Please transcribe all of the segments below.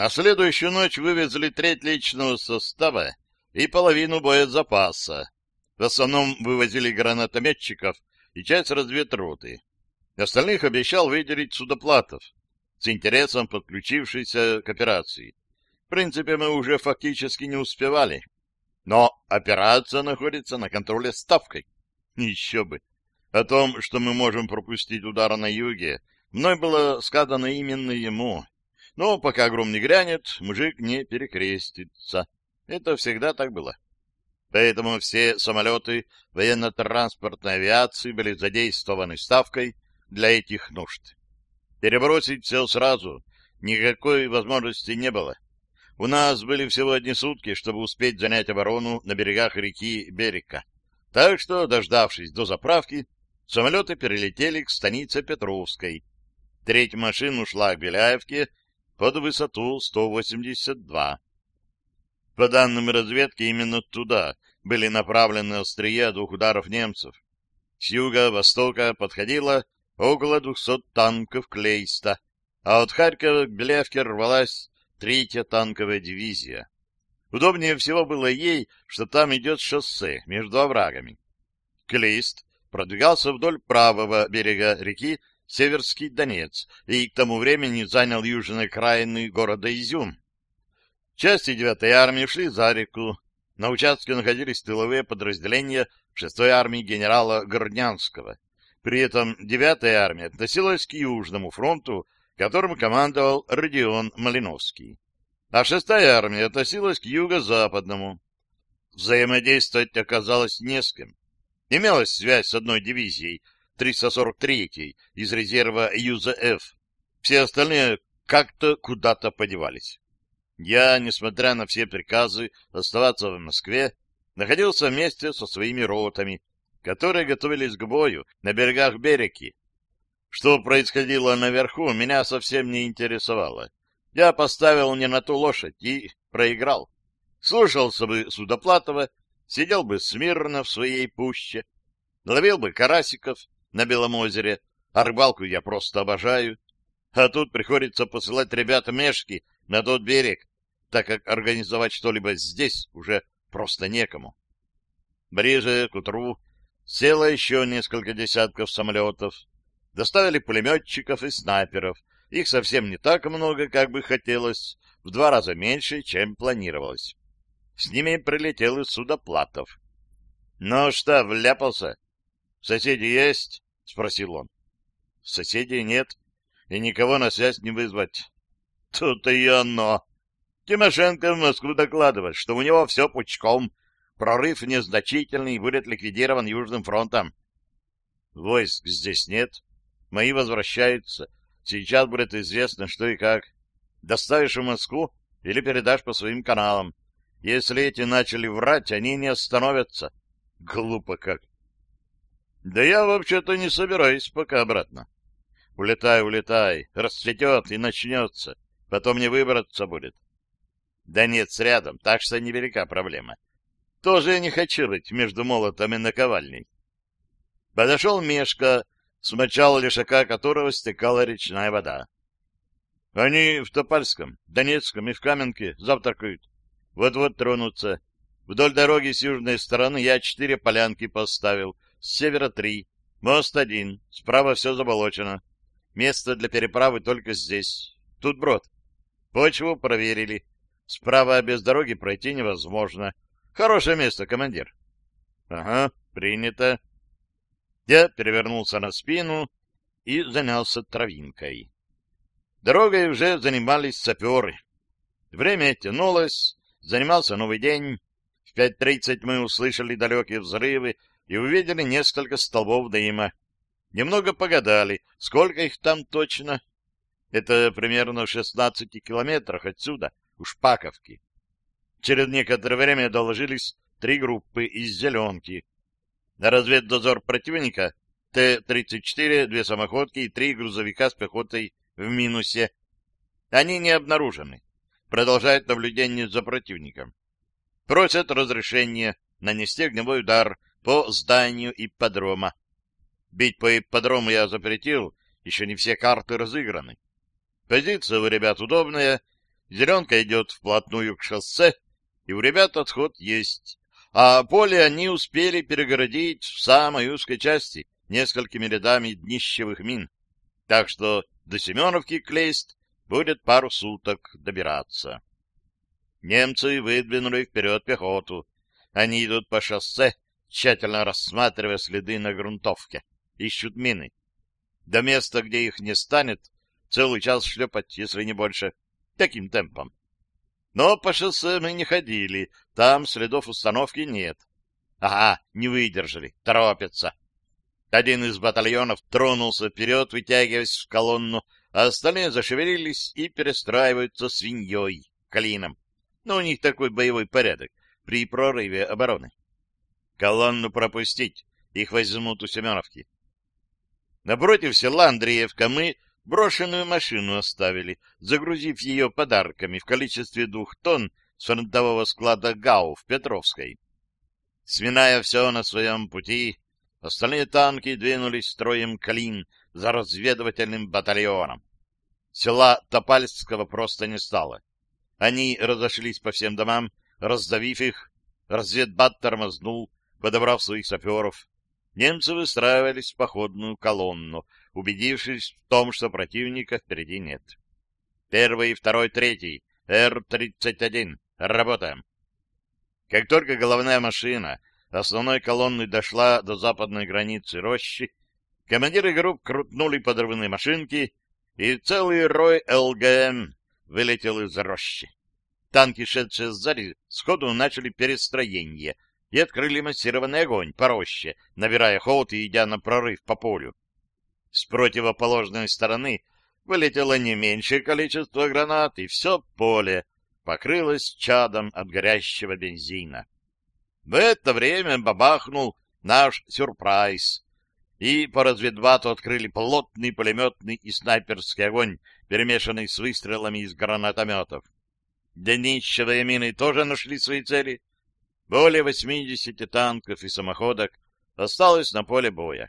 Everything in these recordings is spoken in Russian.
На следующую ночь вывезли треть личного состава и половину боезапаса. В основном вывозили гранатометчиков и часть разведроты. Остальных обещал выделить судоплатов, с интересом подключившийся к операции. В принципе, мы уже фактически не успевали. Но операция находится на контроле ставкой. Еще бы. О том, что мы можем пропустить удар на юге, мной было сказано именно ему. Но пока гром не грянет, мужик не перекрестится. Это всегда так было. Поэтому все самолеты военно-транспортной авиации были задействованы ставкой для этих нужд. Перебросить все сразу никакой возможности не было. У нас были всего одни сутки, чтобы успеть занять оборону на берегах реки Берега. Так что, дождавшись до заправки, самолеты перелетели к станице Петровской. Третья машина ушла к Беляевке под высоту 182. По данным разведки, именно туда были направлены острия двух ударов немцев. С юга-востока подходило около двухсот танков Клейста, а от Харькова к Белявке рвалась третья танковая дивизия. Удобнее всего было ей, что там идет шоссе между оврагами. Клейст продвигался вдоль правого берега реки Северский Донец и к тому времени занял южные окраины города Изюм. Части 9-й армии шли за реку. На участке находились тыловые подразделения 6-й армии генерала Горнянского. При этом 9-я армия относилась к Южному фронту, которым командовал Родион Малиновский. А 6-я армия относилась к Юго-Западному. Взаимодействовать оказалось не с кем. Имелась связь с одной дивизией, 343-й, из резерва ЮЗФ. Все остальные как-то куда-то подевались. Я, несмотря на все приказы оставаться в Москве, находился вместе со своими ротами, которые готовились к бою на берегах Береки. Что происходило наверху, меня совсем не интересовало. Я поставил не на ту лошадь и проиграл. Слушался бы Судоплатова, сидел бы смирно в своей пуще, ловил бы карасиков на Белом озере, а рыбалку я просто обожаю. А тут приходится посылать ребятам мешки на тот берег, так как организовать что-либо здесь уже просто некому. Ближе к утру село еще несколько десятков самолетов. Доставили пулеметчиков и снайперов. Их совсем не так много, как бы хотелось, в два раза меньше, чем планировалось. С ними прилетел из судоплатов. — Ну что, вляпался? — Соседи есть? — спросил он. — Соседей нет, и никого на связь не вызвать. — Тут и оно. Тимошенко в Москву докладывает, что у него все пучком, прорыв незначительный будет ликвидирован Южным фронтом. Войск здесь нет, мои возвращаются. Сейчас будет известно, что и как. Доставишь в Москву или передашь по своим каналам. Если эти начали врать, они не остановятся. Глупо как. Да я вообще-то не собираюсь пока обратно. Улетай, улетай, расцветет и начнется. Потом не выбраться будет. Да нет, рядом, так что невелика проблема. Тоже я не хочу быть между молотом и наковальней. Подошел Мешка, с мочала лишака которого стекала речная вода. Они в Топальском, Донецком и в Каменке завтракают. Вот-вот тронутся. Вдоль дороги с южной стороны я четыре полянки поставил, с севера три, мост один, справа все заболочено. Место для переправы только здесь. Тут брод. Почву проверили. Справа без дороги пройти невозможно. Хорошее место, командир. Ага, принято. Я перевернулся на спину и занялся травинкой. Дорогой уже занимались саперы. Время тянулось, занимался новый день. В 5.30 мы услышали далекие взрывы и увидели несколько столбов дыма. Немного погадали, сколько их там точно. Это примерно в 16 километрах отсюда, у Шпаковки. Через некоторое время доложились три группы из «зеленки». Разведдозор противника Т-34, две самоходки и три грузовика с пехотой в минусе. Они не обнаружены. Продолжают наблюдение за противником. Просят разрешения нанести огневой удар по зданию ипподрома. Бить по ипподрому я запретил, еще не все карты разыграны. Позиция у ребят удобная, Зеленка идет вплотную к шоссе, и у ребят отход есть. А поле они успели перегородить в самой узкой части несколькими рядами днищевых мин. Так что до Семеновки Клейст будет пару суток добираться. Немцы выдвинули вперед пехоту. Они идут по шоссе, тщательно рассматривая следы на грунтовке. Ищут мины. До места, где их не станет, целый час шлепать, если не больше. Таким темпом. Но по шоссе мы не ходили, там следов установки нет. Ага, не выдержали, торопятся. Один из батальонов тронулся вперед, вытягиваясь в колонну, а остальные зашевелились и перестраиваются свиньей, клином. Но у них такой боевой порядок при прорыве обороны. Колонну пропустить, их возьмут у Семеновки. Напротив села Андреевка мы брошенную машину оставили, загрузив ее подарками в количестве двух тонн с фронтового склада ГАУ в Петровской. Сминая все на своем пути, остальные танки двинулись строем Калин за разведывательным батальоном. Села Топальского просто не стало. Они разошлись по всем домам, раздавив их, разведбат тормознул, подобрав своих саперов. Немцы выстраивались в походную колонну, убедившись в том, что противника впереди нет. Первый, второй, третий, Р-31. Работаем. Как только головная машина основной колонны дошла до западной границы рощи, командиры групп крутнули подрывные машинки, и целый рой ЛГМ вылетел из рощи. Танки, шедшие сзади, сходу начали перестроение — и открыли массированный огонь по роще, набирая ход и идя на прорыв по полю. С противоположной стороны вылетело не меньшее количество гранат, и все поле покрылось чадом от горящего бензина. В это время бабахнул наш сюрприз, и по разведбату открыли плотный пулеметный и снайперский огонь, перемешанный с выстрелами из гранатометов. Днищевые мины тоже нашли свои цели, более 80 танков и самоходок осталось на поле боя.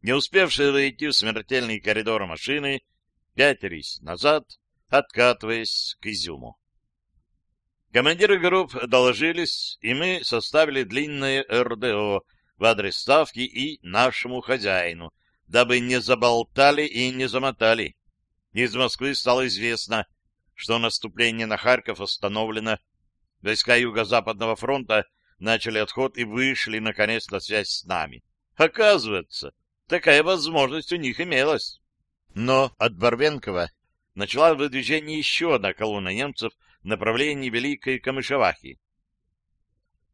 Не успевшие войти в смертельный коридор машины, пятились назад, откатываясь к Изюму. Командиры групп доложились, и мы составили длинное РДО в адрес ставки и нашему хозяину, дабы не заболтали и не замотали. Из Москвы стало известно, что наступление на Харьков остановлено. Войска Юго-Западного фронта начали отход и вышли, наконец, на связь с нами. Оказывается, такая возможность у них имелась. Но от Барвенкова начала выдвижение еще одна колонна немцев в направлении Великой Камышевахи.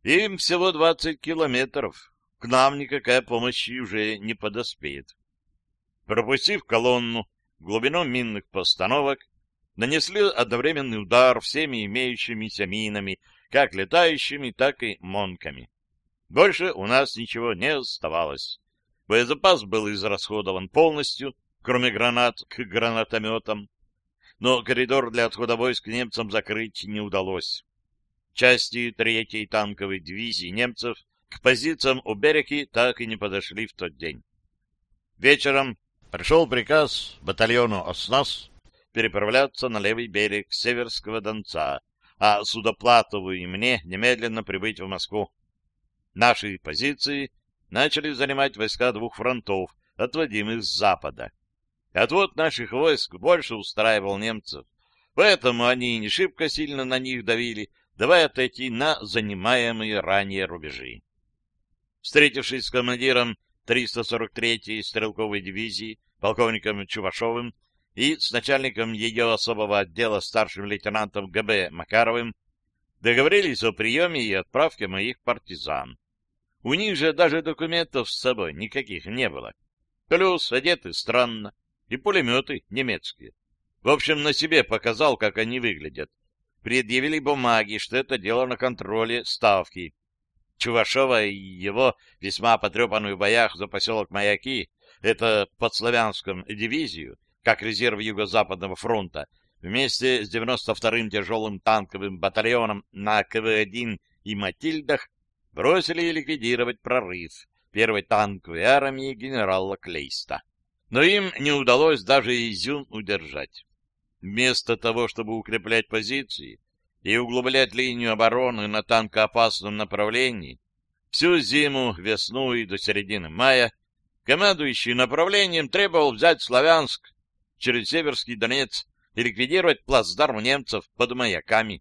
Им всего 20 километров. К нам никакая помощь уже не подоспеет. Пропустив колонну глубину минных постановок, нанесли одновременный удар всеми имеющимися минами как летающими, так и монками. Больше у нас ничего не оставалось. Боезапас был израсходован полностью, кроме гранат к гранатометам. Но коридор для отхода войск немцам закрыть не удалось. Части третьей танковой дивизии немцев к позициям у Береги так и не подошли в тот день. Вечером пришел приказ батальону «Оснас» переправляться на левый берег Северского Донца, а Судоплатову и мне немедленно прибыть в Москву. Наши позиции начали занимать войска двух фронтов, отводимых с запада. Отвод наших войск больше устраивал немцев, поэтому они не шибко сильно на них давили, давая отойти на занимаемые ранее рубежи. Встретившись с командиром 343-й стрелковой дивизии, полковником Чувашовым, и с начальником ее особого отдела старшим лейтенантом ГБ Макаровым договорились о приеме и отправке моих партизан. У них же даже документов с собой никаких не было. Плюс одеты странно, и пулеметы немецкие. В общем, на себе показал, как они выглядят. Предъявили бумаги, что это дело на контроле ставки. Чувашова и его весьма потрепанную в боях за поселок Маяки, это под Славянском дивизию, как резерв Юго-Западного фронта, вместе с 92-м тяжелым танковым батальоном на КВ-1 и «Матильдах» бросили ликвидировать прорыв первой танковой армии генерала Клейста. Но им не удалось даже Изюм удержать. вместо того, чтобы укреплять позиции и углублять линию обороны на танкоопасном направлении, всю зиму, весну и до середины мая командующий направлением требовал взять Славянск через Северский Донец и ликвидировать плацдарм немцев под маяками.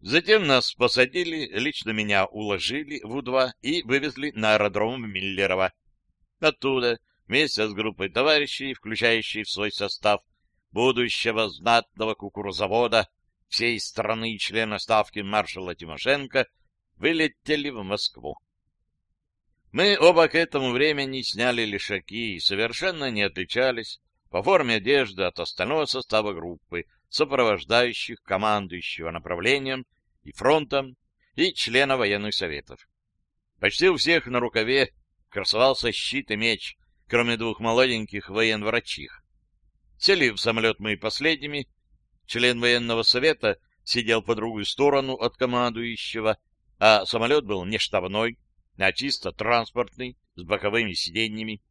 Затем нас посадили, лично меня уложили в У-2 и вывезли на аэродром Миллерово. Оттуда, вместе с группой товарищей, включающей в свой состав будущего знатного кукурузовода всей страны и члена ставки маршала Тимошенко, вылетели в Москву. Мы оба к этому времени сняли лишаки и совершенно не отличались по форме одежды от остального состава группы, сопровождающих командующего направлением и фронтом и члена военных советов. Почти у всех на рукаве красовался щит и меч, кроме двух молоденьких военврачих. Сели в самолет мы последними. Член военного совета сидел по другую сторону от командующего, а самолет был не штабной, а чисто транспортный, с боковыми сиденьями.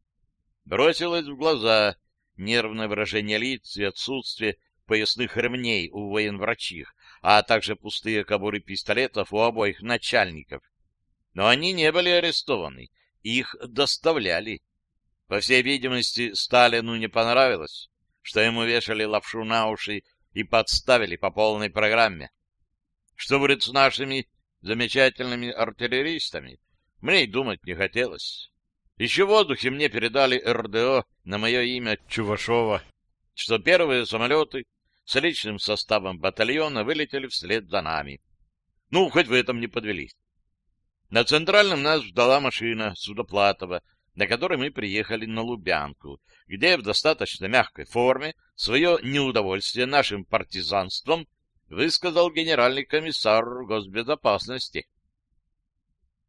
Бросилось в глаза нервное выражение лиц и отсутствие поясных ремней у военврачих, а также пустые кобуры пистолетов у обоих начальников. Но они не были арестованы, их доставляли. По всей видимости, Сталину не понравилось, что ему вешали лапшу на уши и подставили по полной программе. Что будет с нашими замечательными артиллеристами, мне и думать не хотелось. Еще в воздухе мне передали РДО на мое имя Чувашова, что первые самолеты с личным составом батальона вылетели вслед за нами. Ну, хоть в этом не подвели. На центральном нас ждала машина Судоплатова, на которой мы приехали на Лубянку, где в достаточно мягкой форме свое неудовольствие нашим партизанством высказал генеральный комиссар госбезопасности. —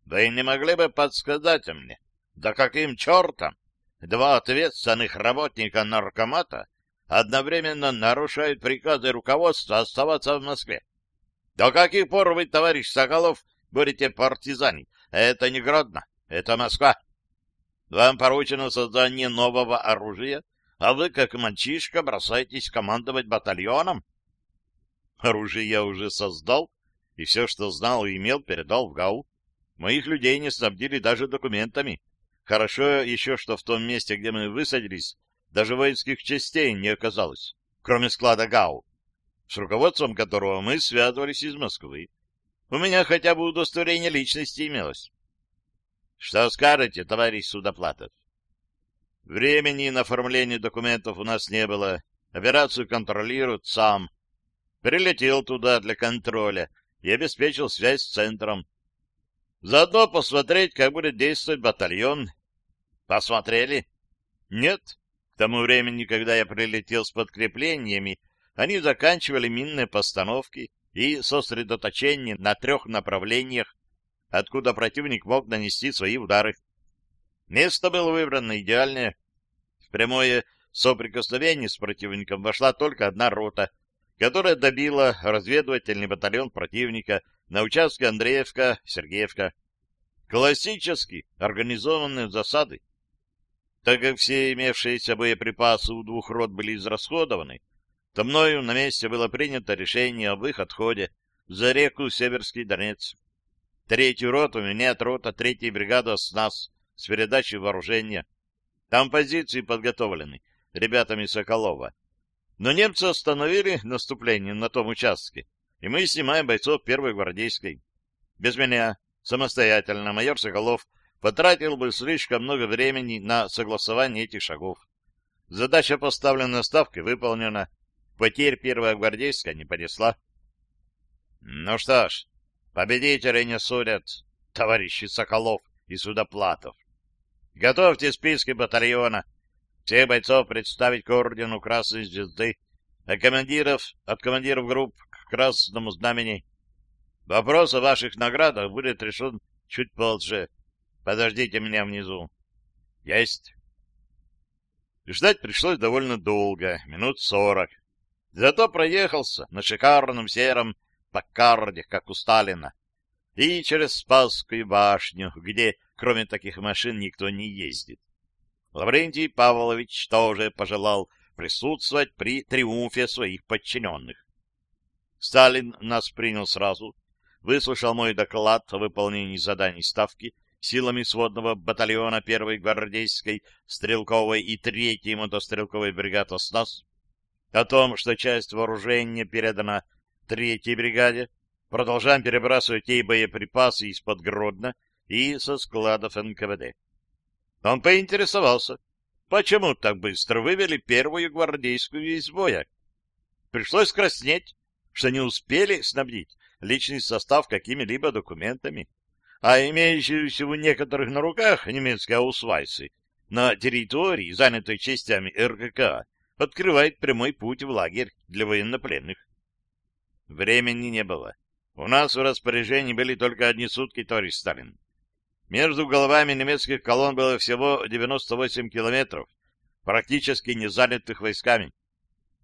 Да и не могли бы подсказать мне, да каким чертом два ответственных работника наркомата одновременно нарушают приказы руководства оставаться в Москве? До каких пор вы, товарищ Соколов, будете партизанить? Это не Гродно, это Москва. Вам поручено создание нового оружия, а вы, как мальчишка, бросаетесь командовать батальоном? Оружие я уже создал, и все, что знал и имел, передал в ГАУ. Моих людей не снабдили даже документами. Хорошо еще, что в том месте, где мы высадились, даже воинских частей не оказалось, кроме склада ГАУ, с руководством которого мы связывались из Москвы. У меня хотя бы удостоверение личности имелось. Что скажете, товарищ Судоплатов? Времени на оформление документов у нас не было. Операцию контролирует сам. Прилетел туда для контроля и обеспечил связь с центром. Заодно посмотреть, как будет действовать батальон. Посмотрели? Нет. К тому времени, когда я прилетел с подкреплениями, они заканчивали минные постановки и сосредоточение на трех направлениях, откуда противник мог нанести свои удары. Место было выбрано идеальное. В прямое соприкосновение с противником вошла только одна рота, которая добила разведывательный батальон противника на участке Андреевка-Сергеевка. Классически организованные засады. Так как все имевшиеся боеприпасы у двух рот были израсходованы, то мною на месте было принято решение об их отходе за реку Северский Донец. Третью роту меняет рота третьей бригады нас, с передачей вооружения. Там позиции подготовлены ребятами Соколова. Но немцы остановили наступление на том участке, и мы снимаем бойцов первой гвардейской. Без меня, самостоятельно, майор Соколов потратил бы слишком много времени на согласование этих шагов. Задача, поставленная ставкой, выполнена. Потерь первая гвардейская не понесла. Ну что ж, победители не судят, товарищи Соколов и Судоплатов. Готовьте списки батальона. Всех бойцов представить к ордену Красной Звезды, а командиров от командиров групп к Красному Знамени. Вопрос о ваших наградах будет решен чуть позже. Подождите меня внизу. Есть. Ждать пришлось довольно долго, минут сорок. Зато проехался на шикарном сером Паккарде, как у Сталина, и через Спасскую башню, где, кроме таких машин, никто не ездит. Лаврентий Павлович тоже пожелал присутствовать при триумфе своих подчиненных. Сталин нас принял сразу, выслушал мой доклад о выполнении заданий Ставки силами сводного батальона 1-й гвардейской стрелковой и 3-й мотострелковой бригад «Оснас», о том, что часть вооружения передана 3-й бригаде, продолжаем перебрасывать ей боеприпасы из-под Гродно и со складов НКВД. Он поинтересовался, почему так быстро вывели первую гвардейскую из боя. Пришлось краснеть, что не успели снабдить личный состав какими-либо документами, а имеющиеся у некоторых на руках немецкие аусвайсы на территории, занятой частями РКК, открывает прямой путь в лагерь для военнопленных. Времени не было. У нас в распоряжении были только одни сутки, товарищ Сталин. Между головами немецких колонн было всего 98 километров, практически не занятых войсками.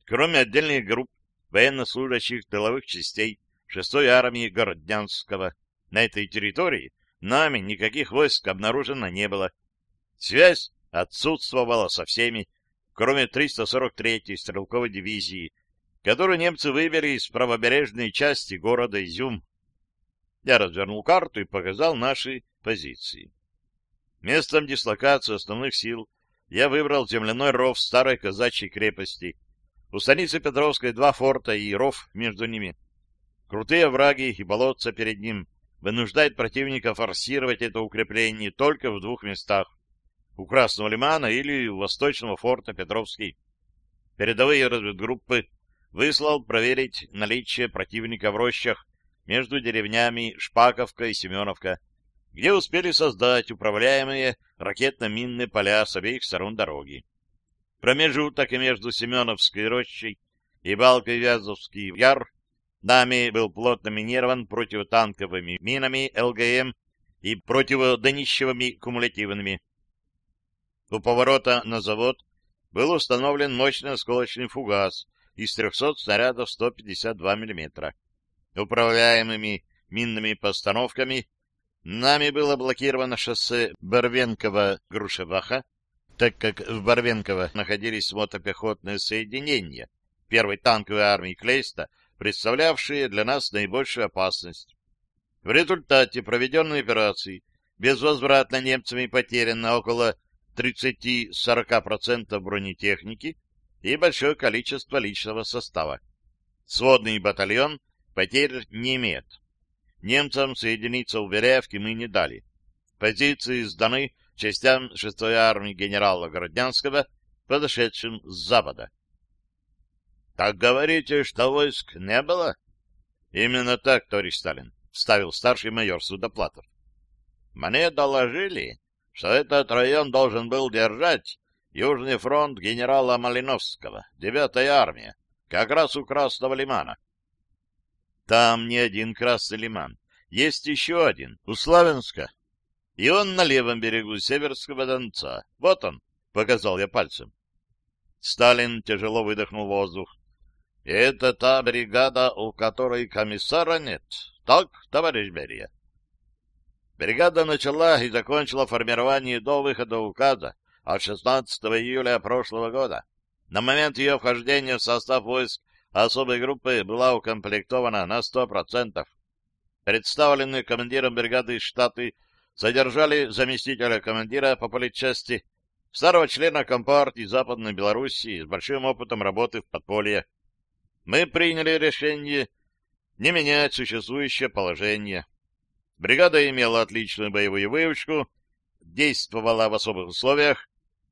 Кроме отдельных групп военнослужащих тыловых частей 6-й армии Городнянского, на этой территории нами никаких войск обнаружено не было. Связь отсутствовала со всеми, кроме 343-й стрелковой дивизии, которую немцы вывели из правобережной части города Изюм. Я развернул карту и показал наши позиции. Местом дислокации основных сил я выбрал земляной ров старой казачьей крепости. У станицы Петровской два форта и ров между ними. Крутые овраги и болотца перед ним вынуждают противника форсировать это укрепление только в двух местах — у Красного лимана или у восточного форта Петровский. Передовые разведгруппы выслал проверить наличие противника в рощах между деревнями Шпаковка и Семеновка, где успели создать управляемые ракетно-минные поля с обеих сторон дороги. Промежуток между Семеновской рощей и Балкой Вязовский яр нами был плотно минирован противотанковыми минами ЛГМ и противодонищевыми кумулятивными. У поворота на завод был установлен мощный осколочный фугас из 300 снарядов 152 мм. Управляемыми минными постановками нами было блокировано шоссе Барвенкова-Грушеваха, так как в Барвенково находились мотопехотные соединения первой танковой армии Клейста, представлявшие для нас наибольшую опасность. В результате проведенной операции безвозвратно немцами потеряно около 30-40% бронетехники и большое количество личного состава. Сводный батальон потерь не имеет. Немцам соединиться у Веревки мы не дали. Позиции сданы частям 6-й армии генерала Городнянского, подошедшим с запада. — Так говорите, что войск не было? — Именно так, товарищ Сталин, — вставил старший майор Судоплатов. — Мне доложили, что этот район должен был держать Южный фронт генерала Малиновского, 9-я армия, как раз у Красного лимана. Там не один Красный лиман, есть еще один, у Славянска. И он на левом берегу Северского Донца. Вот он, — показал я пальцем. Сталин тяжело выдохнул воздух. — Это та бригада, у которой комиссара нет. Так, товарищ Берия? Бригада начала и закончила формирование до выхода указа от 16 июля прошлого года. На момент ее вхождения в состав войск особой группы была укомплектована на 100%. Представленные командиром бригады штаты задержали заместителя командира по политчасти, старого члена Компартии Западной Белоруссии с большим опытом работы в подполье. Мы приняли решение не менять существующее положение. Бригада имела отличную боевую выучку, действовала в особых условиях,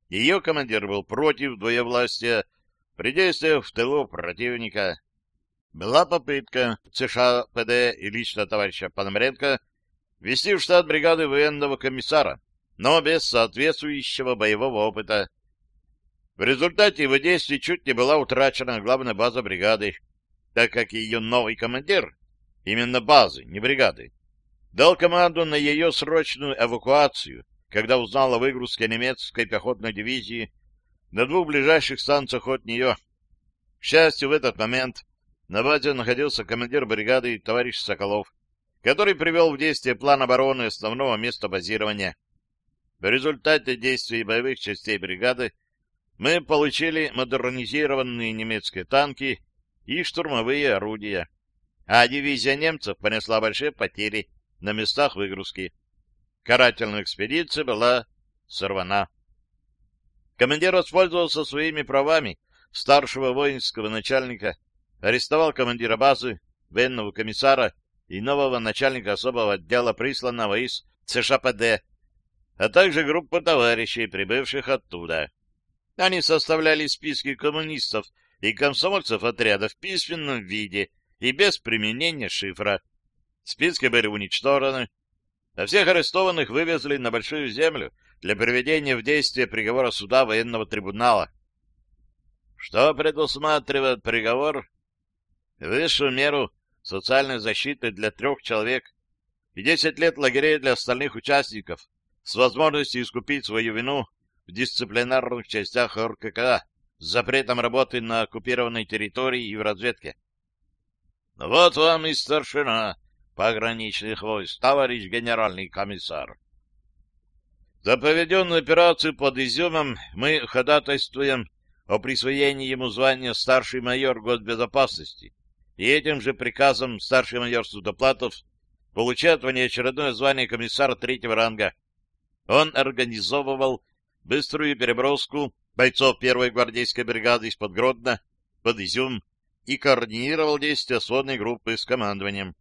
ее командир был против двоевластия, при действиях в тылу противника. Была попытка США, и лично товарища Пономаренко ввести в штат бригады военного комиссара, но без соответствующего боевого опыта. В результате его действий чуть не была утрачена главная база бригады, так как ее новый командир, именно базы, не бригады, дал команду на ее срочную эвакуацию, когда узнал о выгрузке немецкой пехотной дивизии на двух ближайших станциях от нее. К счастью, в этот момент на базе находился командир бригады товарищ Соколов, который привел в действие план обороны основного места базирования. В результате действий боевых частей бригады мы получили модернизированные немецкие танки и штурмовые орудия, а дивизия немцев понесла большие потери на местах выгрузки. Карательная экспедиция была сорвана. Командир воспользовался своими правами старшего воинского начальника, арестовал командира базы, военного комиссара и нового начальника особого отдела, присланного из ЦШПД, а также группу товарищей, прибывших оттуда. Они составляли списки коммунистов и комсомольцев отряда в письменном виде и без применения шифра. Списки были уничтожены, а всех арестованных вывезли на Большую Землю для приведения в действие приговора суда военного трибунала. Что предусматривает приговор? Высшую меру социальной защиты для трех человек и десять лет лагерей для остальных участников с возможностью искупить свою вину в дисциплинарных частях РКК с запретом работы на оккупированной территории и в разведке. Вот вам и старшина пограничных войск, товарищ генеральный комиссар. За проведенную операцию под Изюмом мы ходатайствуем о присвоении ему звания старший майор госбезопасности, и этим же приказом старший майор Судоплатов получает внеочередное звание комиссара третьего ранга. Он организовывал быструю переброску бойцов первой гвардейской бригады из-под Гродно под Изюм и координировал действия сводной группы с командованием.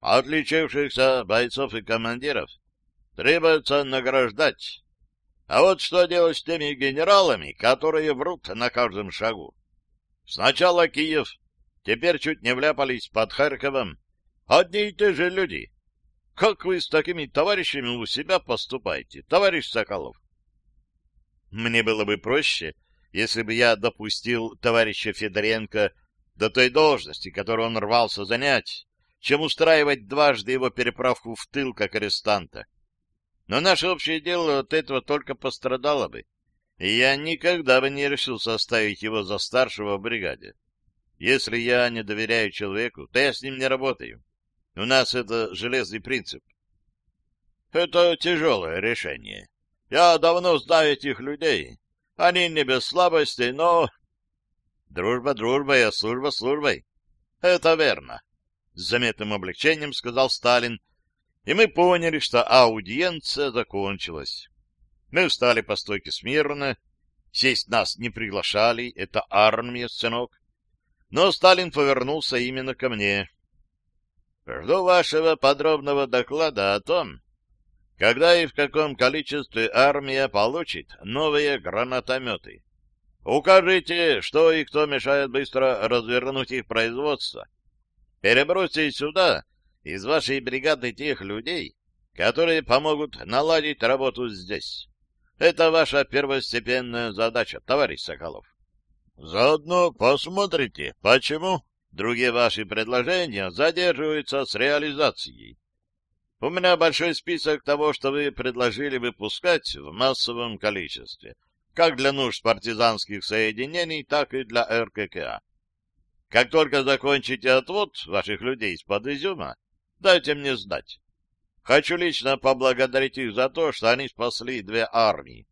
Отличившихся бойцов и командиров требуется награждать. А вот что делать с теми генералами, которые врут на каждом шагу? Сначала Киев, теперь чуть не вляпались под Харьковом. Одни и те же люди. Как вы с такими товарищами у себя поступаете, товарищ Соколов? Мне было бы проще, если бы я допустил товарища Федоренко до той должности, которую он рвался занять, чем устраивать дважды его переправку в тыл как арестанта. Но наше общее дело от этого только пострадало бы, и я никогда бы не решился оставить его за старшего в бригаде. Если я не доверяю человеку, то я с ним не работаю. У нас это железный принцип. Это тяжелое решение. Я давно знаю этих людей. Они не без слабостей, но... Дружба дружбой, а служба службой. Это верно. С заметным облегчением сказал Сталин, и мы поняли, что аудиенция закончилась. Мы встали по стойке смирно, сесть нас не приглашали, это армия, сынок. Но Сталин повернулся именно ко мне. Жду вашего подробного доклада о том, когда и в каком количестве армия получит новые гранатометы. Укажите, что и кто мешает быстро развернуть их производство. Перебросьте сюда из вашей бригады тех людей, которые помогут наладить работу здесь. Это ваша первостепенная задача, товарищ Соколов. Заодно посмотрите, почему Другие ваши предложения задерживаются с реализацией. У меня большой список того, что вы предложили выпускать в массовом количестве, как для нужд партизанских соединений, так и для РККА. Как только закончите отвод ваших людей из-под изюма, дайте мне знать. Хочу лично поблагодарить их за то, что они спасли две армии.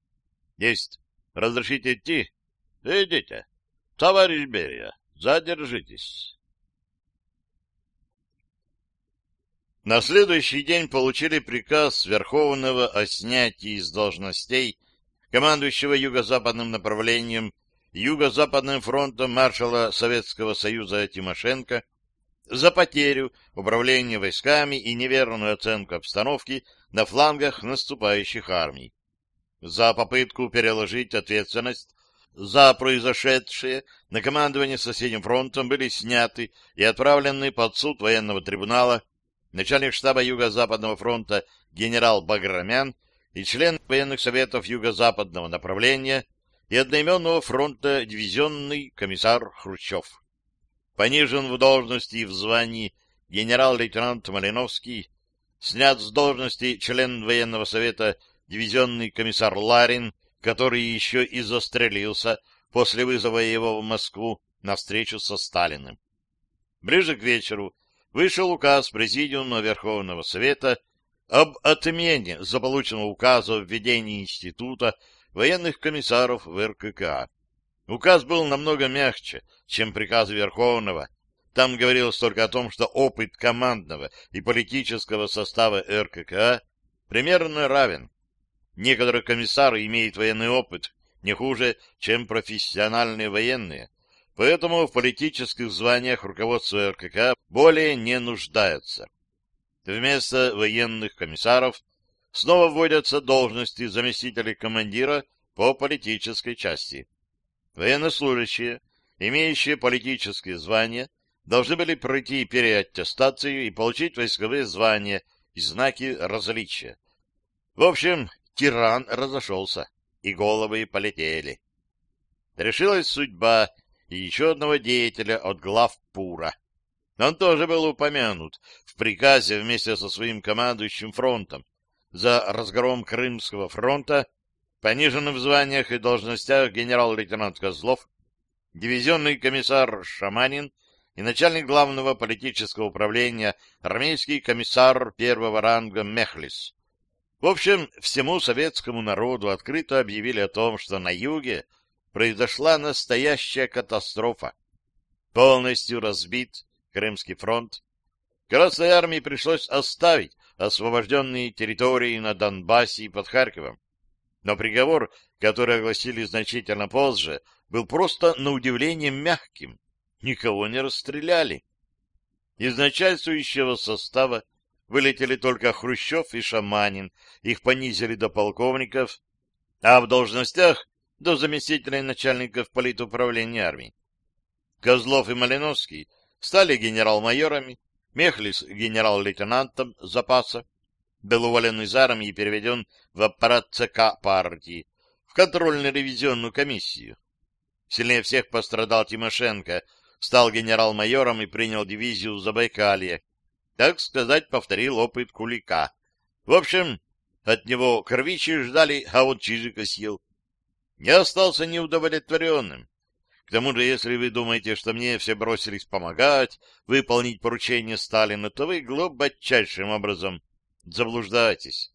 Есть. Разрешите идти? Идите. Товарищ Берия, Задержитесь. На следующий день получили приказ Верховного о снятии из должностей командующего юго-западным направлением Юго-Западным фронтом маршала Советского Союза Тимошенко за потерю управления войсками и неверную оценку обстановки на флангах наступающих армий, за попытку переложить ответственность за произошедшее на командование соседним фронтом были сняты и отправлены под суд военного трибунала начальник штаба Юго-Западного фронта генерал Баграмян и член военных советов Юго-Западного направления и одноименного фронта дивизионный комиссар Хрущев. Понижен в должности и в звании генерал-лейтенант Малиновский, снят с должности член военного совета дивизионный комиссар Ларин, который еще и застрелился после вызова его в Москву на встречу со Сталиным. Ближе к вечеру вышел указ Президиума Верховного Совета об отмене заполученного указа о введении института военных комиссаров в РККА. Указ был намного мягче, чем приказ Верховного. Там говорилось только о том, что опыт командного и политического состава РККА примерно равен. Некоторые комиссары имеют военный опыт не хуже, чем профессиональные военные, поэтому в политических званиях руководство РКК более не нуждается. Вместо военных комиссаров снова вводятся должности заместителей командира по политической части. Военнослужащие, имеющие политические звания, должны были пройти переаттестацию и получить войсковые звания и знаки различия. В общем, тиран разошелся, и головы полетели. Решилась судьба и еще одного деятеля от глав Пура. Он тоже был упомянут в приказе вместе со своим командующим фронтом за разгром Крымского фронта, пониженным в званиях и должностях генерал-лейтенант Козлов, дивизионный комиссар Шаманин и начальник главного политического управления армейский комиссар первого ранга Мехлис. В общем, всему советскому народу открыто объявили о том, что на юге произошла настоящая катастрофа. Полностью разбит Крымский фронт. Красной армии пришлось оставить освобожденные территории на Донбассе и под Харьковом. Но приговор, который огласили значительно позже, был просто на удивление мягким. Никого не расстреляли. Из начальствующего состава вылетели только Хрущев и Шаманин, их понизили до полковников, а в должностях до заместителей начальников политуправления армии. Козлов и Малиновский стали генерал-майорами, Мехлис — генерал-лейтенантом запаса, был уволен из армии и переведен в аппарат ЦК партии, в контрольно-ревизионную комиссию. Сильнее всех пострадал Тимошенко, стал генерал-майором и принял дивизию Забайкалье. Так сказать, повторил опыт Кулика. В общем, от него кровичи ждали, а вот Чижика съел. Я остался неудовлетворенным. К тому же, если вы думаете, что мне все бросились помогать, выполнить поручение Сталина, то вы глубочайшим образом заблуждаетесь.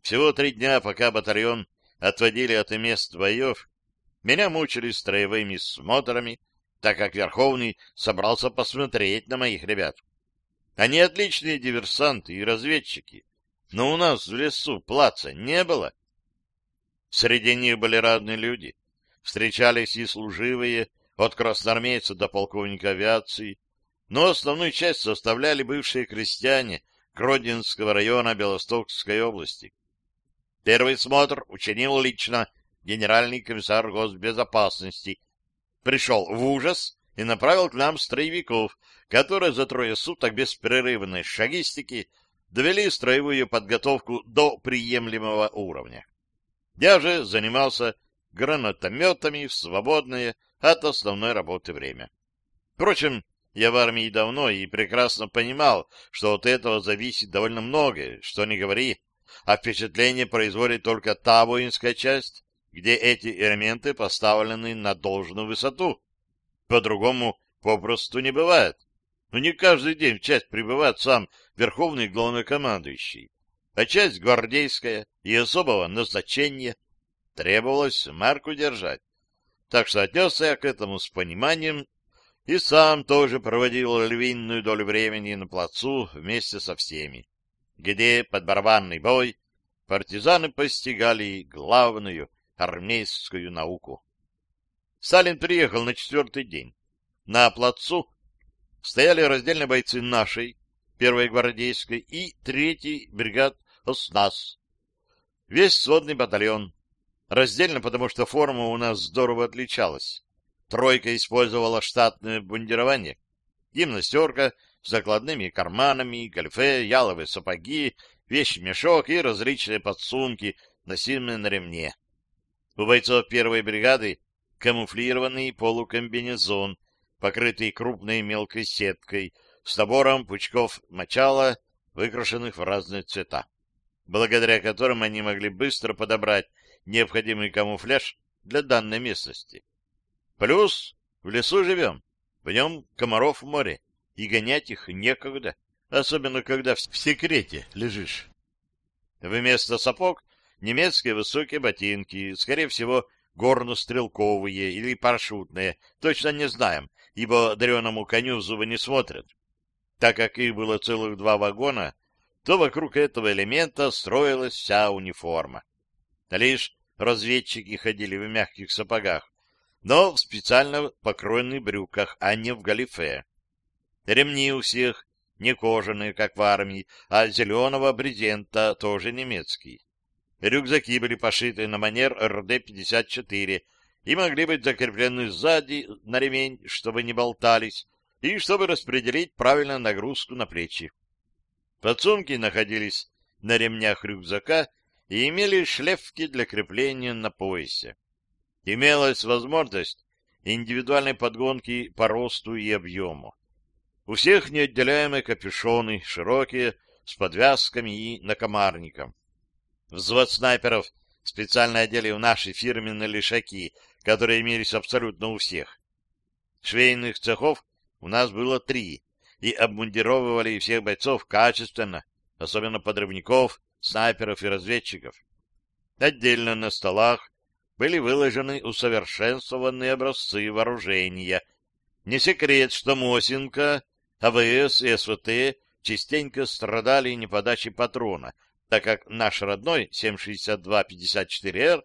Всего три дня, пока батальон отводили от мест боев, меня мучили строевыми смотрами, так как Верховный собрался посмотреть на моих ребят. Они отличные диверсанты и разведчики, но у нас в лесу плаца не было. Среди них были разные люди, встречались и служивые, от красноармейца до полковника авиации, но основную часть составляли бывшие крестьяне Гродненского района Белостокской области. Первый смотр учинил лично генеральный комиссар госбезопасности, пришел в ужас и направил к нам строевиков, которые за трое суток беспрерывной шагистики довели строевую подготовку до приемлемого уровня. Я же занимался гранатометами в свободное от основной работы время. Впрочем, я в армии давно и прекрасно понимал, что от этого зависит довольно многое, что не говори, а впечатление производит только та воинская часть, где эти элементы поставлены на должную высоту. По-другому попросту не бывает. Но не каждый день в часть прибывает сам верховный главнокомандующий, а часть гвардейская и особого назначения — Требовалось марку держать. Так что отнесся я к этому с пониманием и сам тоже проводил львиную долю времени на плацу вместе со всеми, где под барабанный бой партизаны постигали главную армейскую науку. Сталин приехал на четвертый день. На плацу стояли раздельные бойцы нашей, первой гвардейской и третьей бригад ОСНАС. Весь сводный батальон Раздельно, потому что форма у нас здорово отличалась. Тройка использовала штатное бундирование. Гимнастерка с закладными карманами, гольфе, яловые сапоги, вещмешок и различные подсумки, носимые на ремне. У бойцов первой бригады камуфлированный полукомбинезон, покрытый крупной мелкой сеткой, с набором пучков мочала, выкрашенных в разные цвета, благодаря которым они могли быстро подобрать необходимый камуфляж для данной местности. Плюс в лесу живем, в нем комаров в море, и гонять их некогда, особенно когда в секрете лежишь. Вместо сапог немецкие высокие ботинки, скорее всего, горнострелковые или парашютные, точно не знаем, ибо дареному коню в зубы не смотрят. Так как их было целых два вагона, то вокруг этого элемента строилась вся униформа. Лишь разведчики ходили в мягких сапогах, но в специально покроенных брюках, а не в галифе. Ремни у всех не кожаные, как в армии, а зеленого брезента, тоже немецкий. Рюкзаки были пошиты на манер РД-54 и могли быть закреплены сзади на ремень, чтобы не болтались, и чтобы распределить правильно нагрузку на плечи. Подсумки находились на ремнях рюкзака и имели шлефки для крепления на поясе. Имелась возможность индивидуальной подгонки по росту и объему. У всех неотделяемые капюшоны, широкие, с подвязками и накомарником. Взвод снайперов специально одели в наши фирменные лишаки, которые имелись абсолютно у всех. Швейных цехов у нас было три, и обмундировывали всех бойцов качественно, особенно подрывников, снайперов и разведчиков. Отдельно на столах были выложены усовершенствованные образцы вооружения. Не секрет, что Мосинка, АВС и СВТ частенько страдали неподачей патрона, так как наш родной 76254Р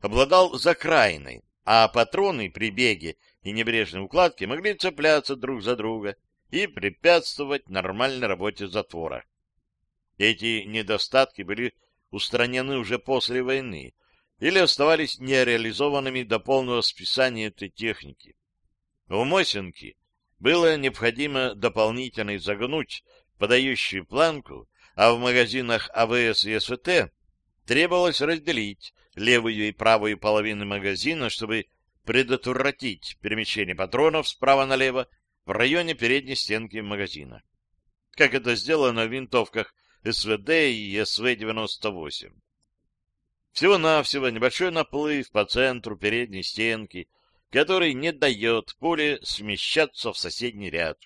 обладал закраиной, а патроны при беге и небрежной укладке могли цепляться друг за друга и препятствовать нормальной работе затвора. Эти недостатки были устранены уже после войны или оставались нереализованными до полного списания этой техники. У Мосинки было необходимо дополнительно загнуть подающую планку, а в магазинах АВС и СВТ требовалось разделить левую и правую половины магазина, чтобы предотвратить перемещение патронов справа налево в районе передней стенки магазина. Как это сделано в винтовках СВД и СВ-98. Всего-навсего небольшой наплыв по центру передней стенки, который не дает пуле смещаться в соседний ряд.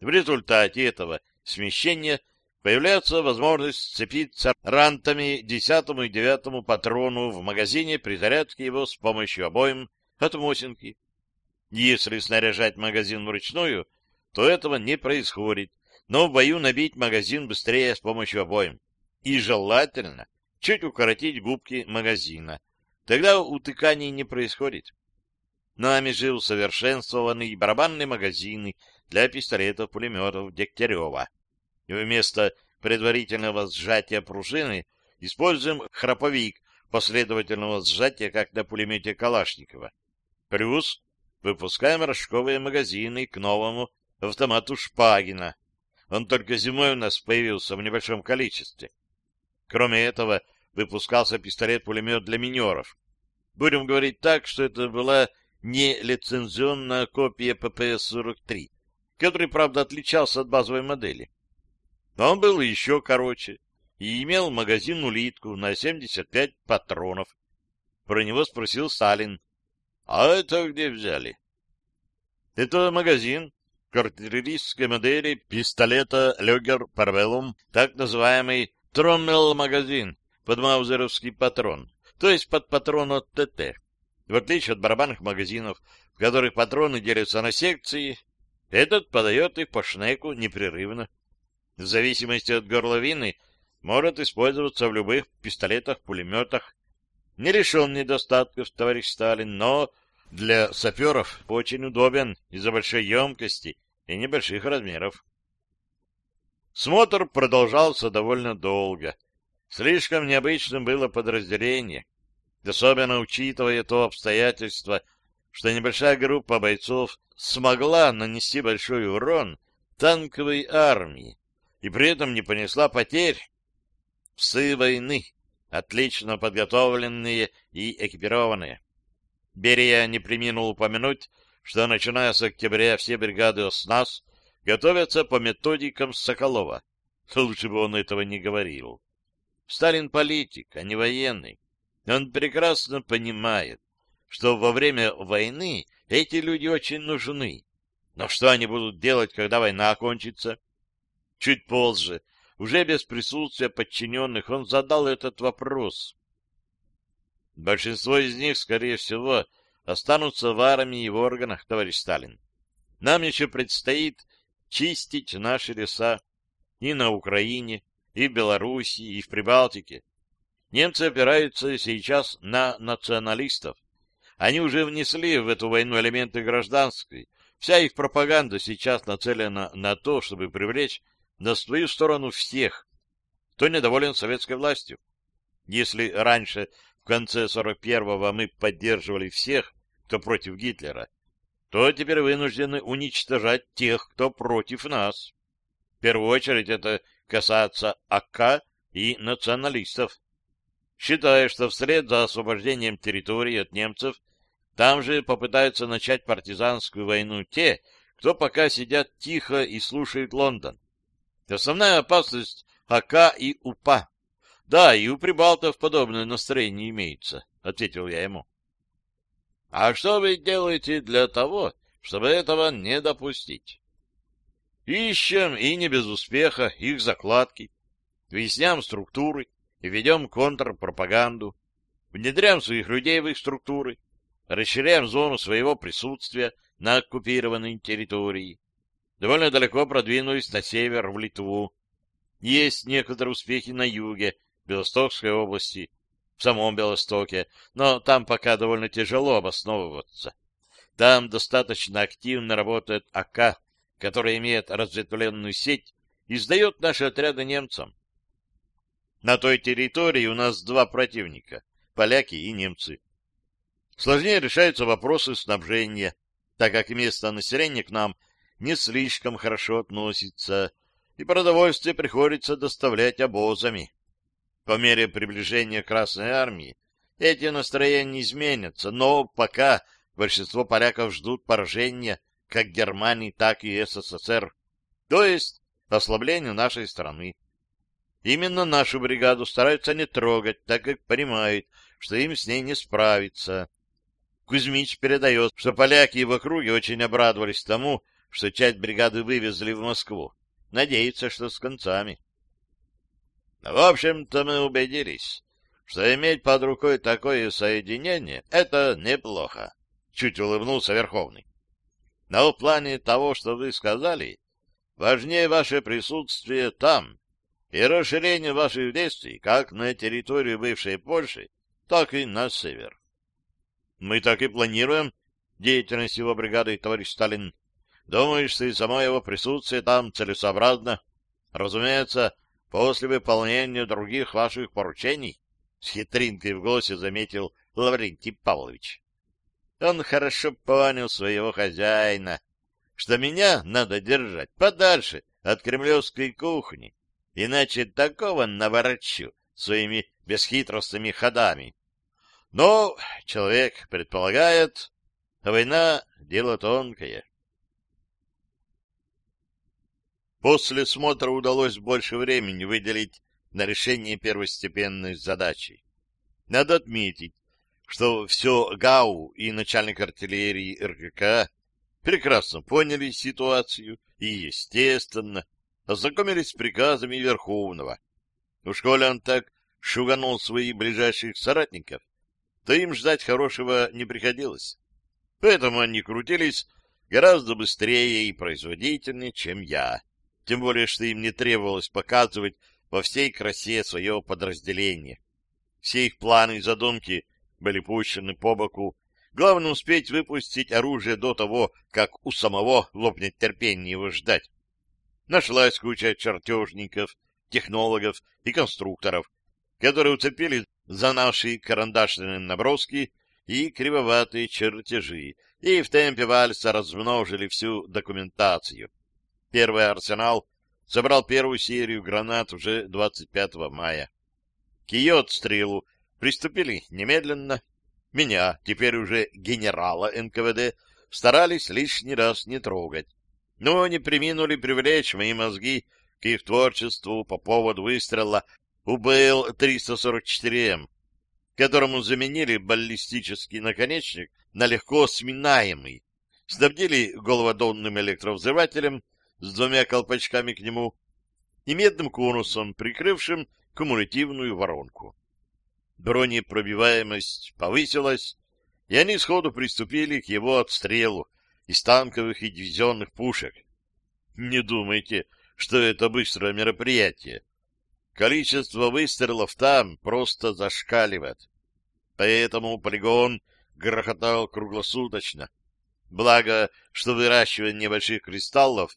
В результате этого смещения появляется возможность сцепиться рантами десятому и девятому патрону в магазине при зарядке его с помощью обоим от Мосинки. Если снаряжать магазин вручную, то этого не происходит, но в бою набить магазин быстрее с помощью обоим. И желательно чуть укоротить губки магазина. Тогда утыканий не происходит. Нами же усовершенствованы барабанные магазины для пистолетов-пулеметов Дегтярева. И вместо предварительного сжатия пружины используем храповик последовательного сжатия, как на пулемете Калашникова. Плюс выпускаем рожковые магазины к новому автомату Шпагина. Он только зимой у нас появился в небольшом количестве. Кроме этого, выпускался пистолет-пулемет для минеров. Будем говорить так, что это была не лицензионная копия ППС-43, который, правда, отличался от базовой модели. Он был еще короче и имел магазин-улитку на 75 патронов. Про него спросил Сталин. А это где взяли? Это магазин артиллерийской модели пистолета Легер Парвелум, так называемый троммел-магазин под маузеровский патрон, то есть под патрон от ТТ. В отличие от барабанных магазинов, в которых патроны делятся на секции, этот подает их по шнеку непрерывно. В зависимости от горловины может использоваться в любых пистолетах-пулеметах. Не решен недостатков, товарищ Сталин, но для саперов очень удобен из-за большой емкости и небольших размеров. Смотр продолжался довольно долго. Слишком необычным было подразделение, особенно учитывая то обстоятельство, что небольшая группа бойцов смогла нанести большой урон танковой армии и при этом не понесла потерь. Псы войны, отлично подготовленные и экипированные. Берия не приминул упомянуть, что, начиная с октября, все бригады ОСНАС готовятся по методикам Соколова. Лучше бы он этого не говорил. Сталин политик, а не военный. Он прекрасно понимает, что во время войны эти люди очень нужны. Но что они будут делать, когда война кончится? Чуть позже, уже без присутствия подчиненных, он задал этот вопрос. Большинство из них, скорее всего, останутся в армии и в органах, товарищ Сталин. Нам еще предстоит чистить наши леса и на Украине, и в Белоруссии, и в Прибалтике. Немцы опираются сейчас на националистов. Они уже внесли в эту войну элементы гражданской. Вся их пропаганда сейчас нацелена на то, чтобы привлечь на свою сторону всех, кто недоволен советской властью. Если раньше, в конце 41-го, мы поддерживали всех, кто против Гитлера, то теперь вынуждены уничтожать тех, кто против нас. В первую очередь это касается АК и националистов. Считая, что вслед за освобождением территории от немцев там же попытаются начать партизанскую войну те, кто пока сидят тихо и слушают Лондон. Основная опасность АК и УПА. Да, и у прибалтов подобное настроение имеется, — ответил я ему. — А что вы делаете для того, чтобы этого не допустить? Ищем, и не без успеха, их закладки, выясняем структуры и ведем контрпропаганду, внедряем своих людей в их структуры, расширяем зону своего присутствия на оккупированной территории. Довольно далеко продвинулись на север, в Литву. Есть некоторые успехи на юге, Белостокской области, в самом Белостоке, но там пока довольно тяжело обосновываться. Там достаточно активно работает АК, который имеет разветвленную сеть и сдает наши отряды немцам. На той территории у нас два противника — поляки и немцы. Сложнее решаются вопросы снабжения, так как местное население к нам не слишком хорошо относится, и продовольствие приходится доставлять обозами. По мере приближения Красной Армии эти настроения изменятся, но пока большинство поляков ждут поражения как Германии, так и СССР, то есть ослабления нашей страны. Именно нашу бригаду стараются не трогать, так как понимают, что им с ней не справиться. Кузьмич передает, что поляки в округе очень обрадовались тому, что часть бригады вывезли в Москву. Надеются, что с концами. В общем-то, мы убедились, что иметь под рукой такое соединение — это неплохо. Чуть улыбнулся Верховный. Но в плане того, что вы сказали, важнее ваше присутствие там и расширение ваших действий как на территорию бывшей Польши, так и на север. Мы так и планируем деятельность его бригады, товарищ Сталин. Что и само его присутствие там целесообразно. Разумеется, после выполнения других ваших поручений, с хитринкой в голосе заметил Лаврентий Павлович. Он хорошо понял своего хозяина, что меня надо держать подальше от кремлевской кухни, иначе такого наворочу своими бесхитростными ходами, но человек предполагает, война — дело тонкое. После смотра удалось больше времени выделить на решение первостепенной задачи. Надо отметить, что все ГАУ и начальник артиллерии РКК прекрасно поняли ситуацию и, естественно, ознакомились с приказами Верховного. В школе он так шуганул своих ближайших соратников, то им ждать хорошего не приходилось. Поэтому они крутились гораздо быстрее и производительнее, чем я. Тем более, что им не требовалось показывать во всей красе свое подразделение. Все их планы и задумки были пущены по боку. Главное успеть выпустить оружие до того, как у самого лопнет терпение его ждать. Нашлась куча чертежников, технологов и конструкторов, которые уцепились за наши карандашные наброски и кривоватые чертежи, и в темпе вальса размножили всю документацию. Первый арсенал собрал первую серию гранат уже 25 мая. К ее отстрелу приступили немедленно. Меня, теперь уже генерала НКВД, старались лишний раз не трогать, но не приминули привлечь мои мозги к их творчеству по поводу выстрела УБЛ-344М, которому заменили баллистический наконечник на легко сминаемый, снабдили головодонным электровзрывателем с двумя колпачками к нему и медным конусом, прикрывшим кумулятивную воронку. бронепробиваемость повысилась, и они сходу приступили к его отстрелу из танковых и дивизионных пушек. Не думайте, что это быстрое мероприятие. Количество выстрелов там просто зашкаливает. Поэтому полигон грохотал круглосуточно. Благо, что выращивание небольших кристаллов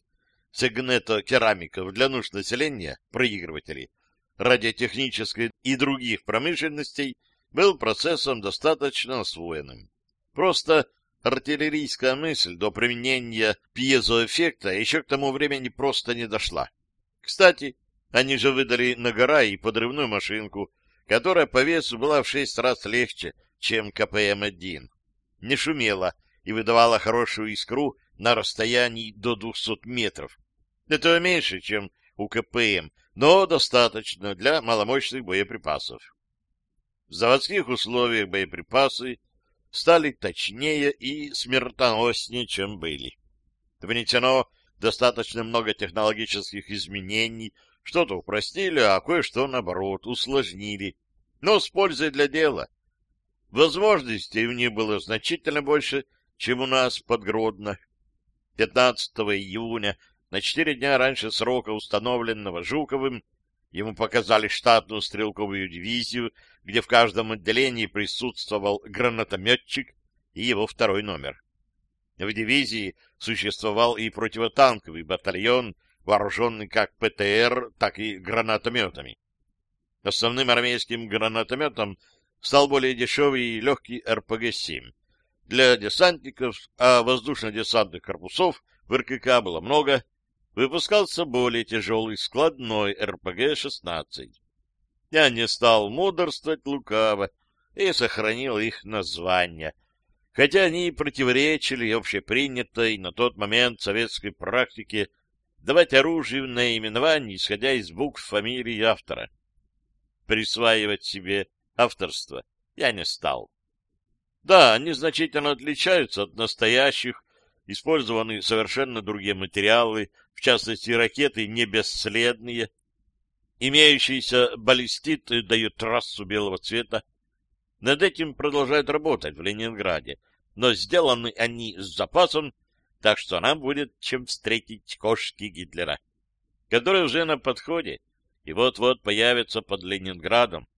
сегнето-керамиков для нужд населения, проигрывателей, радиотехнической и других промышленностей был процессом достаточно освоенным. Просто артиллерийская мысль до применения пьезоэффекта еще к тому времени просто не дошла. Кстати, они же выдали на гора и подрывную машинку, которая по весу была в шесть раз легче, чем КПМ-1. Не шумела и выдавала хорошую искру на расстоянии до 200 метров. Это меньше, чем у КПМ, но достаточно для маломощных боеприпасов. В заводских условиях боеприпасы стали точнее и смертоноснее, чем были. Внесено достаточно много технологических изменений, что-то упростили, а кое-что, наоборот, усложнили, но с пользой для дела. Возможностей у них было значительно больше, чем у нас под Гродно. 15 июня на четыре дня раньше срока, установленного Жуковым, ему показали штатную стрелковую дивизию, где в каждом отделении присутствовал гранатометчик и его второй номер. В дивизии существовал и противотанковый батальон, вооруженный как ПТР, так и гранатометами. Основным армейским гранатометом стал более дешевый и легкий РПГ-7. Для десантников, а воздушно-десантных корпусов в РКК было много, выпускался более тяжелый складной РПГ-16. Я не стал мудрствовать лукаво и сохранил их названия, хотя они и противоречили общепринятой на тот момент советской практике давать оружие наименование, исходя из букв фамилии автора. Присваивать себе авторство я не стал. Да, они значительно отличаются от настоящих, использованы совершенно другие материалы, в частности, ракеты не бесследные. Имеющиеся баллиститы дают трассу белого цвета. Над этим продолжают работать в Ленинграде, но сделаны они с запасом, так что нам будет чем встретить кошки Гитлера, которые уже на подходе и вот-вот появятся под Ленинградом.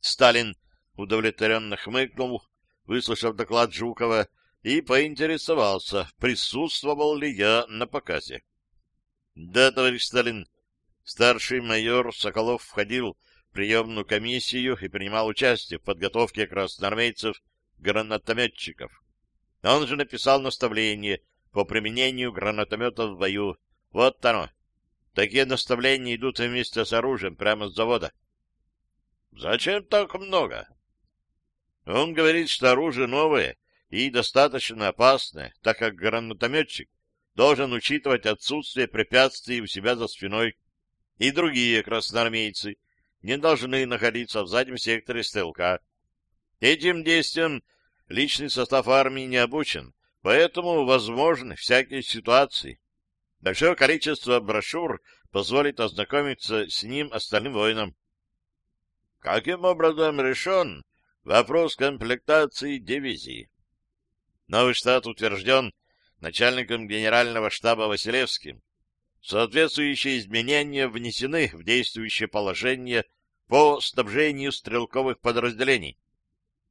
Сталин удовлетворенно хмыкнул, выслушав доклад Жукова, и поинтересовался, присутствовал ли я на показе. — Да, товарищ Сталин. Старший майор Соколов входил в приемную комиссию и принимал участие в подготовке красноармейцев-гранатометчиков. Он же написал наставление по применению гранатометов в бою. Вот оно. Такие наставления идут вместе с оружием прямо с завода. — Зачем так много? Он говорит, что оружие новое и достаточно опасное, так как гранатометчик должен учитывать отсутствие препятствий у себя за спиной, и другие красноармейцы не должны находиться в заднем секторе стрелка. Этим действиям личный состав армии не обучен, поэтому возможны всякие ситуации. Большое количество брошюр позволит ознакомиться с ним остальным воинам. Каким образом решен вопрос комплектации дивизии? Новый штат утвержден начальником генерального штаба Василевским. Соответствующие изменения внесены в действующее положение по снабжению стрелковых подразделений.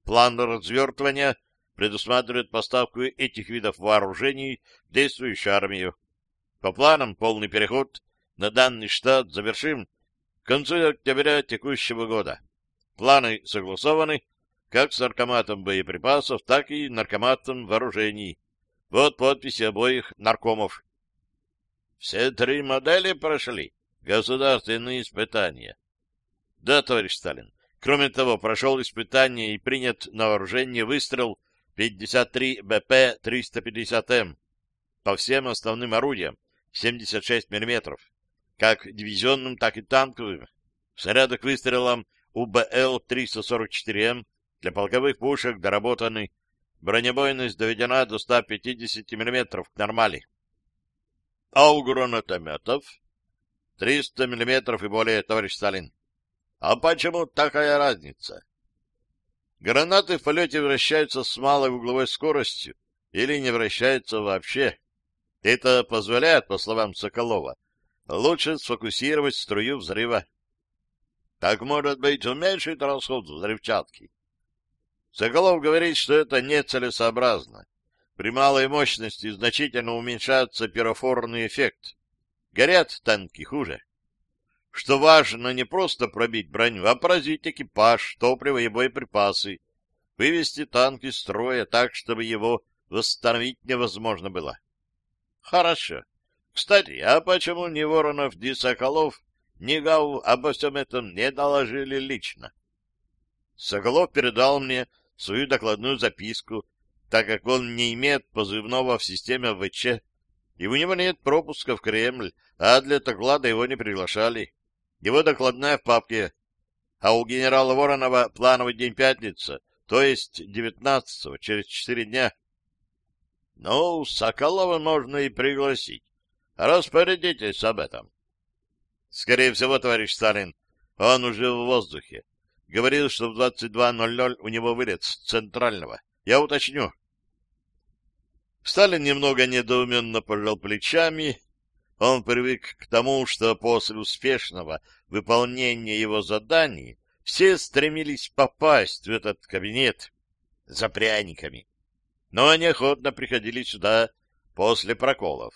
План развертывания предусматривает поставку этих видов вооружений в действующую армию. По планам полный переход на данный штат завершим к концу октября текущего года. Планы согласованы как с наркоматом боеприпасов, так и наркоматом вооружений. Вот подписи обоих наркомов. Все три модели прошли государственные испытания. Да, товарищ Сталин. Кроме того, прошел испытание и принят на вооружение выстрел 53 БП-350М по всем основным орудиям 76 мм, как дивизионным, так и танковым. Снаряды к выстрелам УБЛ-344М для полковых пушек доработаны. Бронебойность доведена до 150 мм к нормали. А у гранатометов? 300 мм и более, товарищ Сталин. А почему такая разница? Гранаты в полете вращаются с малой угловой скоростью или не вращаются вообще. Это позволяет, по словам Соколова, лучше сфокусировать струю взрыва. Так, может быть, уменьшить расход взрывчатки? Соколов говорит, что это нецелесообразно. При малой мощности значительно уменьшается пирофорный эффект. Горят танки хуже. Что важно не просто пробить броню, а поразить экипаж, топливо и боеприпасы, вывести танк из строя так, чтобы его восстановить невозможно было. Хорошо. Кстати, а почему ни Воронов, ни Соколов, ни Гау обо всем этом не доложили лично? Соколов передал мне свою докладную записку, так как он не имеет позывного в системе ВЧ, и у него нет пропуска в Кремль, а для доклада его не приглашали. Его докладная в папке. А у генерала Воронова плановый день пятница, то есть девятнадцатого, через четыре дня. Ну, Соколова можно и пригласить. Распорядитесь об этом. Скорее всего, товарищ Сталин, он уже в воздухе. Говорил, что в 22.00 у него вылет с центрального. Я уточню. Сталин немного недоуменно пожал плечами. Он привык к тому, что после успешного выполнения его заданий все стремились попасть в этот кабинет за пряниками. Но они охотно приходили сюда после проколов.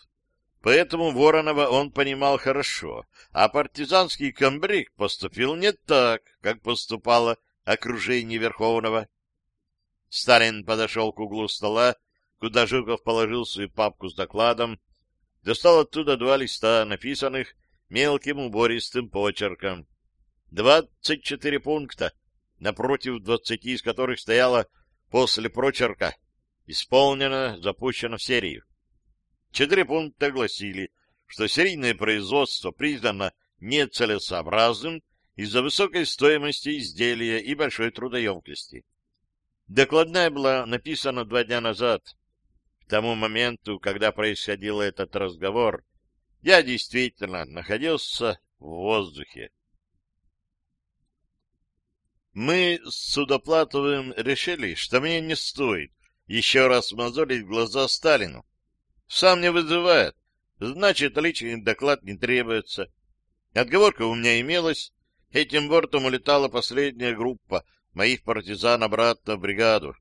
Поэтому Воронова он понимал хорошо, а партизанский комбриг поступил не так, как поступало окружение Верховного. Сталин подошел к углу стола куда Жуков положил свою папку с докладом, достал оттуда два листа, написанных мелким убористым почерком. Двадцать четыре пункта, напротив двадцати из которых стояло после прочерка «Исполнено, запущено в серию». Четыре пункта гласили, что серийное производство признано нецелесообразным из-за высокой стоимости изделия и большой трудоемкости. Докладная была написана два дня назад, к тому моменту, когда происходил этот разговор, я действительно находился в воздухе. Мы с Судоплатовым решили, что мне не стоит еще раз мозолить глаза Сталину. Сам не вызывает, значит, личный доклад не требуется. Отговорка у меня имелась, этим бортом улетала последняя группа моих партизан обратно в бригаду.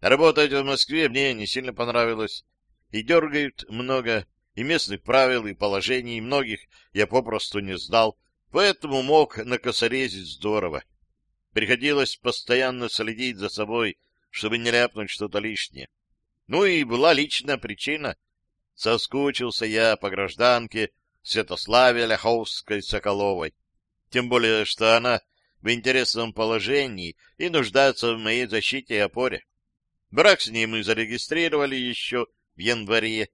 Работать в Москве мне не сильно понравилось. И дергают много, и местных правил, и положений многих я попросту не знал, поэтому мог накосорезить здорово. Приходилось постоянно следить за собой, чтобы не ляпнуть что-то лишнее. Ну и была личная причина. Соскучился я по гражданке Святославе Ляховской-Соколовой. Тем более, что она в интересном положении и нуждается в моей защите и опоре. Брак с ней мы зарегистрировали еще в январе.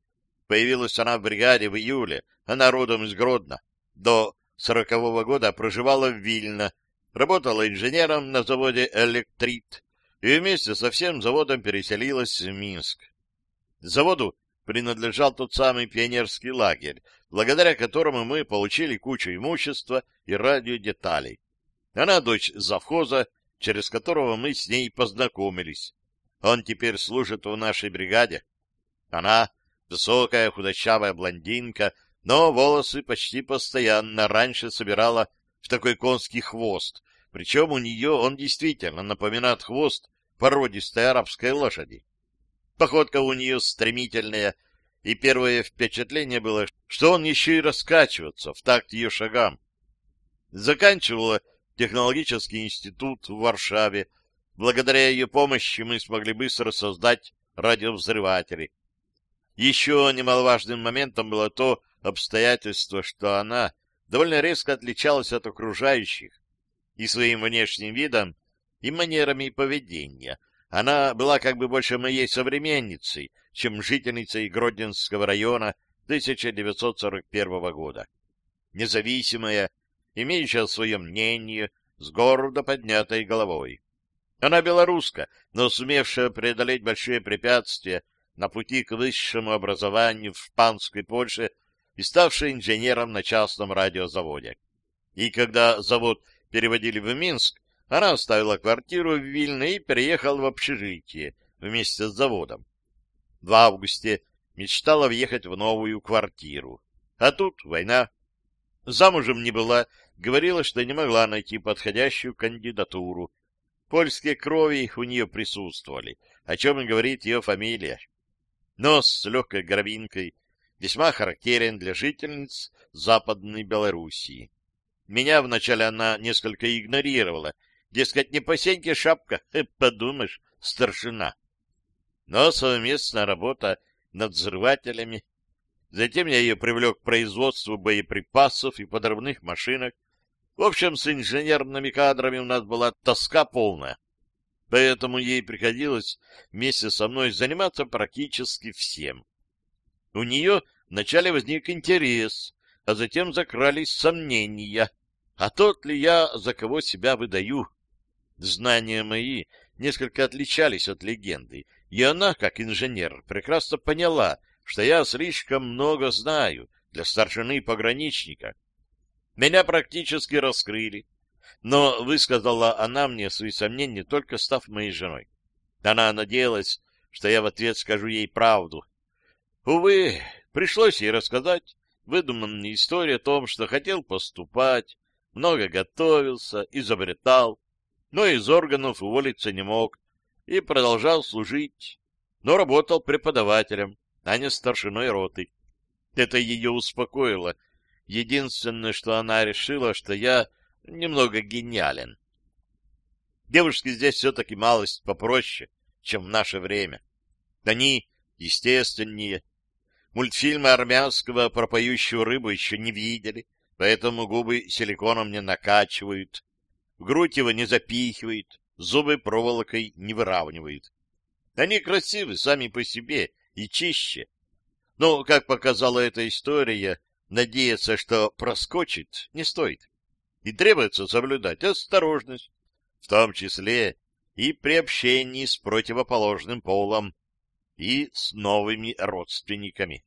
Появилась она в бригаде в июле, она родом из Гродно. До сорокового года проживала в Вильно, работала инженером на заводе «Электрит» и вместе со всем заводом переселилась в Минск. Заводу принадлежал тот самый пионерский лагерь, благодаря которому мы получили кучу имущества и радиодеталей. Она дочь завхоза, через которого мы с ней познакомились. Он теперь служит в нашей бригаде. Она высокая, худощавая блондинка, но волосы почти постоянно раньше собирала в такой конский хвост, причем у нее он действительно напоминает хвост породистой арабской лошади. Походка у нее стремительная, и первое впечатление было, что он еще и раскачивается в такт ее шагам. Заканчивала технологический институт в Варшаве, Благодаря ее помощи мы смогли быстро создать радиовзрыватели. Еще немаловажным моментом было то обстоятельство, что она довольно резко отличалась от окружающих и своим внешним видом, и манерами поведения. Она была как бы больше моей современницей, чем жительницей Гродненского района 1941 года. Независимая, имеющая свое мнение, с гордо поднятой головой. Она белоруска, но сумевшая преодолеть большие препятствия на пути к высшему образованию в Шпанской Польше и ставшая инженером на частном радиозаводе. И когда завод переводили в Минск, она оставила квартиру в Вильне и переехала в общежитие вместе с заводом. В августе мечтала въехать в новую квартиру. А тут война. Замужем не была, говорила, что не могла найти подходящую кандидатуру. Польские крови у нее присутствовали, о чем и говорит ее фамилия. Нос с легкой горобинкой весьма характерен для жительниц Западной Белоруссии. Меня вначале она несколько игнорировала, дескать, не по сеньке шапка, подумаешь, старшина. Но совместная работа над взрывателями. Затем я ее привлек к производству боеприпасов и подрывных машинок. В общем, с инженерными кадрами у нас была тоска полная. Поэтому ей приходилось вместе со мной заниматься практически всем. У нее вначале возник интерес, а затем закрались сомнения, а тот ли я, за кого себя выдаю. Знания мои несколько отличались от легенды, и она, как инженер, прекрасно поняла, что я слишком много знаю для старшины пограничника. Меня практически раскрыли, но высказала она мне свои сомнения, только став моей женой. Она надеялась, что я в ответ скажу ей правду. Увы, пришлось ей рассказать выдуманную историю о том, что хотел поступать, много готовился, изобретал, но из органов уволиться не мог и продолжал служить, но работал преподавателем, а не старшиной роты. Это ее успокоило. Единственное, что она решила, что я немного гениален. Девушки здесь все-таки малость попроще, чем в наше время. Они естественнее. Мультфильмы армянского про поющую рыбу еще не видели, поэтому губы силиконом не накачивают, в грудь его не запихивают, зубы проволокой не выравнивают. Они красивы сами по себе и чище. Но, как показала эта история, надеяться, что проскочит, не стоит. И требуется соблюдать осторожность, в том числе и при общении с противоположным полом и с новыми родственниками.